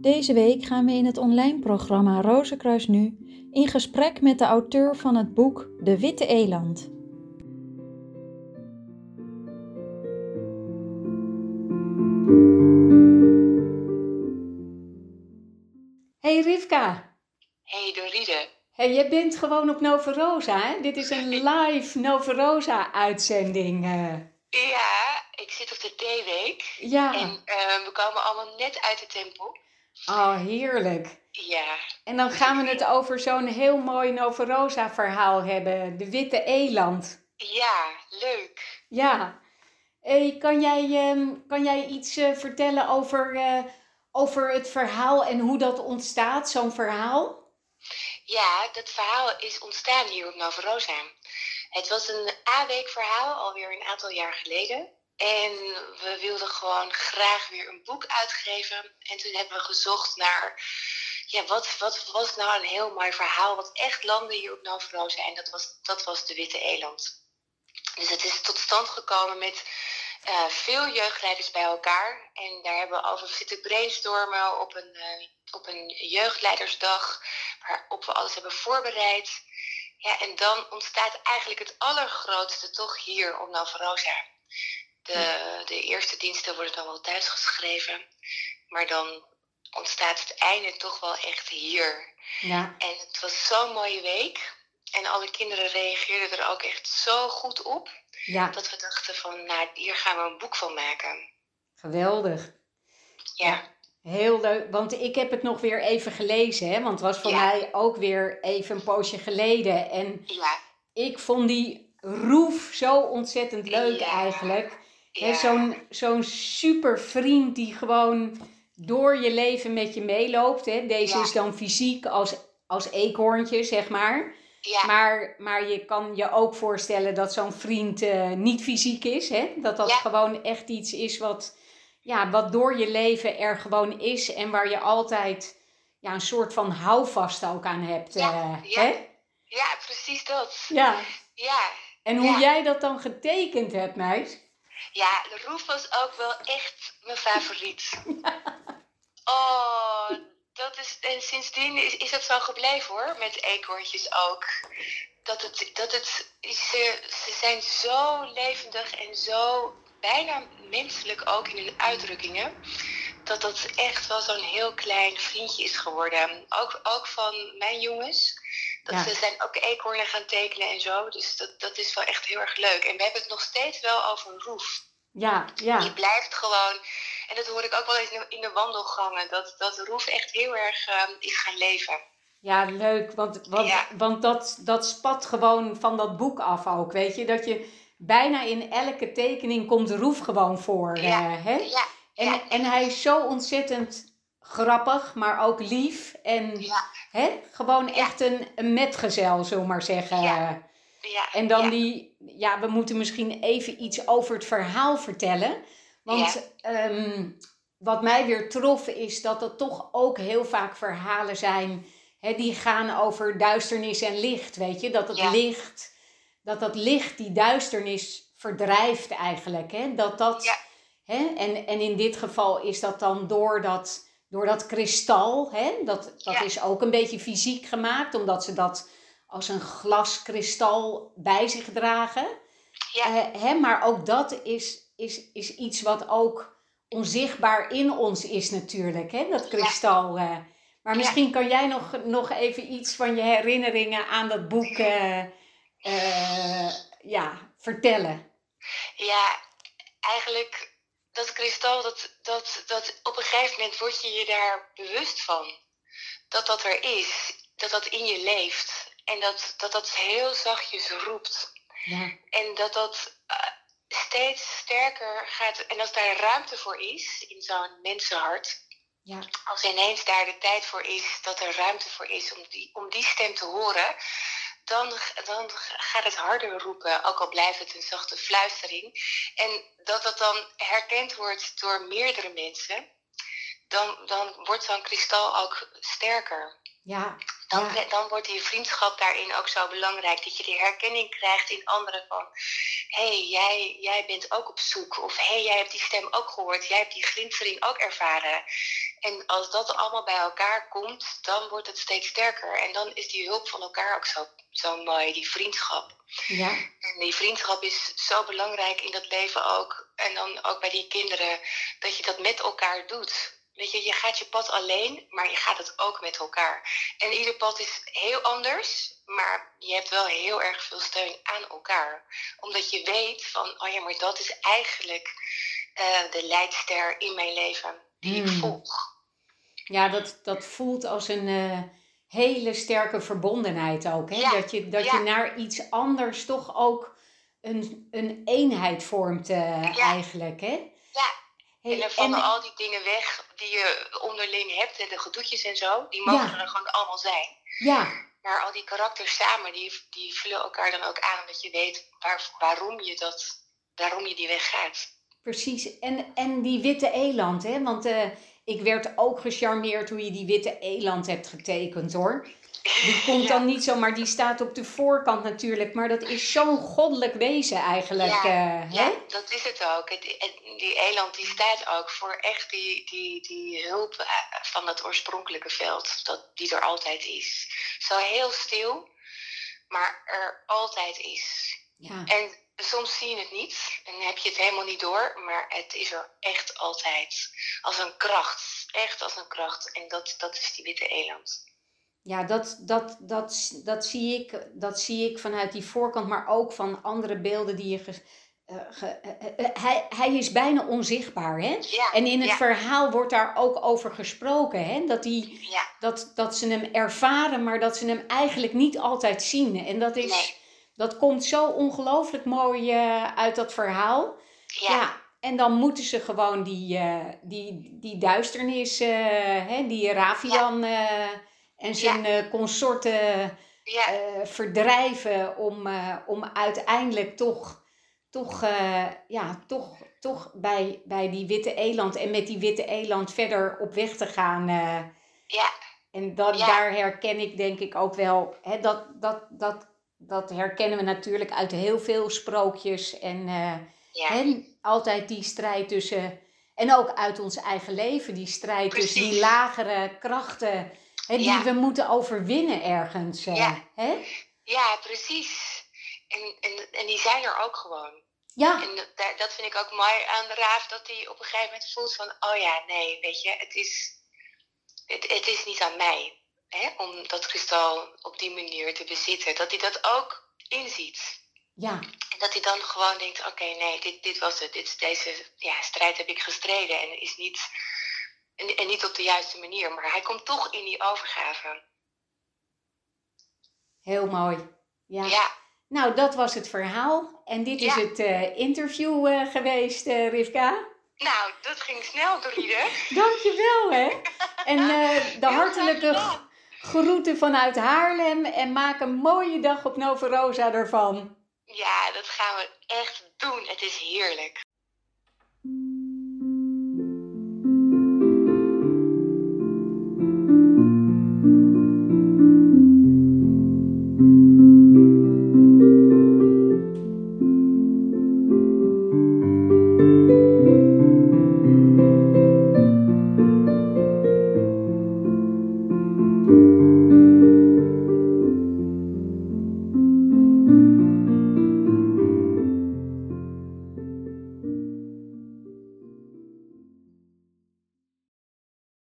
Deze week gaan we in het online programma Rozenkruis Nu in gesprek met de auteur van het boek De Witte Eland. Hey Rivka. Hey Doride. Hey, je bent gewoon op Nova Rosa, hè? Dit is een live Nova Rosa uitzending. eh. Ja, ik zit op de D-week. Ja, En eh, we komen allemaal net uit de tempel. oh heerlijk. Ja, En dan gaan we het over zo'n heel mooi Nova Rosa verhaal hebben. De Witte Eland. ja, leuk. Ja. Hey, kan, jij, ehm, kan jij iets eh, vertellen over, eh, over het verhaal en hoe dat ontstaat, zo'n verhaal? Ja, dat verhaal is ontstaan hier op Nova Rosa. Het was een A-week verhaal, alweer een aantal jaar geleden. En we wilden gewoon graag weer een boek uitgeven. En toen hebben we gezocht naar, ja, wat, wat was nou een heel mooi verhaal wat echt landde hier op Nova Rosa. En dat was, dat was de Witte Eland. Dus het is tot stand gekomen met eh, veel jeugdleiders bij elkaar. En daar hebben we over zitten brainstormen op een, eh, op een jeugdleidersdag. Waarop we alles hebben voorbereid. Ja, en dan ontstaat eigenlijk het allergrootste toch hier op Nova Rosa. De, de eerste diensten worden dan wel thuis geschreven. Maar dan ontstaat het einde toch wel echt hier. Ja. En het was zo'n mooie week. En alle kinderen reageerden er ook echt zo goed op. Ja, Dat we dachten van, nou, hier gaan we een boek van maken. geweldig. Ja, Heel leuk, want ik heb het nog weer even gelezen, hè? want het was voor Ja. mij ook weer even een poosje geleden. En ja, ik vond die roef zo ontzettend leuk Ja. eigenlijk. Hè. Zo'n zo'n super vriend die gewoon door je leven met je meeloopt. Hè? Deze is dan fysiek als, als eekhoorntje, zeg maar. ja, Maar, maar je kan je ook voorstellen dat zo'n vriend eh, niet fysiek is. Hè? Dat dat Ja. gewoon echt iets is wat, ja, wat door je leven er gewoon is. En waar je altijd ja, een soort van houvast ook aan hebt. Ja, eh, ja. Hè? ja, precies dat. ja. Ja, En hoe Ja. jij dat dan getekend hebt, meis. ja, de roef was ook wel echt mijn favoriet. Oh, dat is, en sindsdien is, is dat zo gebleven hoor, met eekhoorntjes ook. Dat het, dat het, ze, ze zijn zo levendig en zo bijna menselijk ook in hun uitdrukkingen. Dat dat echt wel zo'n heel klein vriendje is geworden. Ook, ook van mijn jongens. Dat Ja. Ze zijn ook eekhoornen gaan tekenen en zo. Dus dat, dat is wel echt heel erg leuk. En we hebben het nog steeds wel over Roef. Ja, ja. Die blijft gewoon. En dat hoor ik ook wel eens in de, wandelgangen. Dat, dat Roef echt heel erg ehm, is gaan leven. Ja, leuk. Want, want, Ja. want dat, dat spat gewoon van dat boek af ook. Weet je, dat je bijna in elke tekening komt de roef gewoon voor. Ja. eh, hè? Ja, En, ja. en hij is zo ontzettend grappig, maar ook lief. En hè, gewoon echt een, een metgezel, zullen we maar zeggen. Ja. ja. En dan die, ja, we moeten misschien even iets over het verhaal vertellen. Want ehm, wat mij weer trof is dat er toch ook heel vaak verhalen zijn hè, die gaan over duisternis en licht. Weet je, dat het licht, dat dat licht die duisternis verdrijft eigenlijk. Hè? Dat dat, Ja. hè? En, en in dit geval is dat dan door dat, door dat kristal. Hè? Dat, dat Ja. is ook een beetje fysiek gemaakt, omdat ze dat als een glas kristal bij zich dragen. Ja. Eh, hè, maar ook dat is, is, is iets wat ook onzichtbaar in ons is natuurlijk, hè, dat kristal. eh. Maar misschien kan jij nog, nog even iets van je herinneringen aan dat boek eh, eh, ja, vertellen. Ja, eigenlijk dat kristal, dat, dat, dat op een gegeven moment word je je daar bewust van. Dat dat er is, dat dat in je leeft. En dat dat, dat heel zachtjes roept. Ja, En dat dat eh, steeds sterker gaat. En als daar ruimte voor is in zo'n mensenhart. ja, Als ineens daar de tijd voor is, dat er ruimte voor is om die, om die stem te horen. Dan, dan gaat het harder roepen, ook al blijft het een zachte fluistering. En dat dat dan herkend wordt door meerdere mensen. Dan, dan wordt zo'n kristal ook sterker. ja, Dan, dan wordt die vriendschap daarin ook zo belangrijk. Dat je de herkenning krijgt in anderen van... hé, hey, jij, jij bent ook op zoek. Of hé, hey, jij hebt die stem ook gehoord. Jij hebt die glinstering ook ervaren. En als dat allemaal bij elkaar komt, dan wordt het steeds sterker. En dan is die hulp van elkaar ook zo, zo mooi, die vriendschap. Ja. En die vriendschap is zo belangrijk in dat leven ook. En dan ook bij die kinderen, dat je dat met elkaar doet. Weet je, je gaat je pad alleen, maar je gaat het ook met elkaar. En ieder pad is heel anders, maar je hebt wel heel erg veel steun aan elkaar. Omdat je weet van, oh ja, maar dat is eigenlijk uh, de leidster in mijn leven die ik hmm. volg. Ja, dat, dat voelt als een uh, hele sterke verbondenheid ook. Hè? dat je, dat je naar iets anders toch ook een, een eenheid vormt uh, eigenlijk. Hè? Ja, en er vallen al die dingen weg die je onderling hebt, en de gedoetjes en zo, die mogen er gewoon allemaal zijn. Ja. Maar al die karakters samen, die, die vullen elkaar dan ook aan, omdat je weet waar, waarom, je dat, waarom je die weg gaat. Precies, en, en die witte eland, hè? want uh, ik werd ook gecharmeerd hoe je die witte eland hebt getekend hoor. Die komt dan niet zomaar, die staat op de voorkant natuurlijk, maar dat is zo'n goddelijk wezen eigenlijk. Ja, uh, ja dat is het ook. Die, eland die staat ook voor echt die, die, die hulp eh, van dat oorspronkelijke veld, dat, die er altijd is. Zo heel stil, maar er altijd is. Ja. En soms zie je het niet en heb je het helemaal niet door, maar het is er echt altijd. Als een kracht, echt als een kracht. En dat, dat is die witte eland. Ja, dat, dat, dat, dat, zie ik, dat zie ik vanuit die voorkant, maar ook van andere beelden die je. Uh, hij, hij is bijna onzichtbaar. Hè? Ja, en in het verhaal wordt daar ook over gesproken. Hè? Dat, die, ja. dat, dat ze hem ervaren, maar dat ze hem eigenlijk niet altijd zien. En dat, is, dat komt zo ongelooflijk mooi uit dat verhaal. Ja. En dan moeten ze gewoon die, die, die duisternis, hè, die Ravian en zijn ja. Eh, consorten ja. uh, verdrijven om, uh, om uiteindelijk toch, toch, ja, toch, toch bij, bij die witte eland en met die witte eland verder op weg te gaan. ja. En dat, daar herken ik denk ik ook wel, hè, dat, dat, dat, dat herkennen we natuurlijk uit heel veel sprookjes en, ja. en altijd die strijd tussen, en ook uit ons eigen leven, die strijd tussen die lagere krachten die we moeten overwinnen ergens. Uh, ja. Hè? ja, precies. En, en, en die zijn er ook gewoon. Ja. En dat, dat vind ik ook mooi aan de Raaf, dat hij op een gegeven moment voelt van, oh ja, nee, weet je, het is, het, het is niet aan mij hè, om dat kristal op die manier te bezitten. Dat hij dat ook inziet. Ja. En dat hij dan gewoon denkt, oké, nee, dit, dit was het. Dit, deze ja, strijd heb ik gestreden en is niet en, en niet op de juiste manier, maar hij komt toch in die overgave. Heel mooi. Ja. ja. Nou, dat was het verhaal. En dit is het uh, interview uh, geweest, uh, Rivka. Nou, dat ging snel, Doride. Dankjewel, hè. En de hartelijke groeten vanuit Haarlem. En maak een mooie dag op Nova Rosa ervan. Ja, dat gaan we echt doen. Het is heerlijk.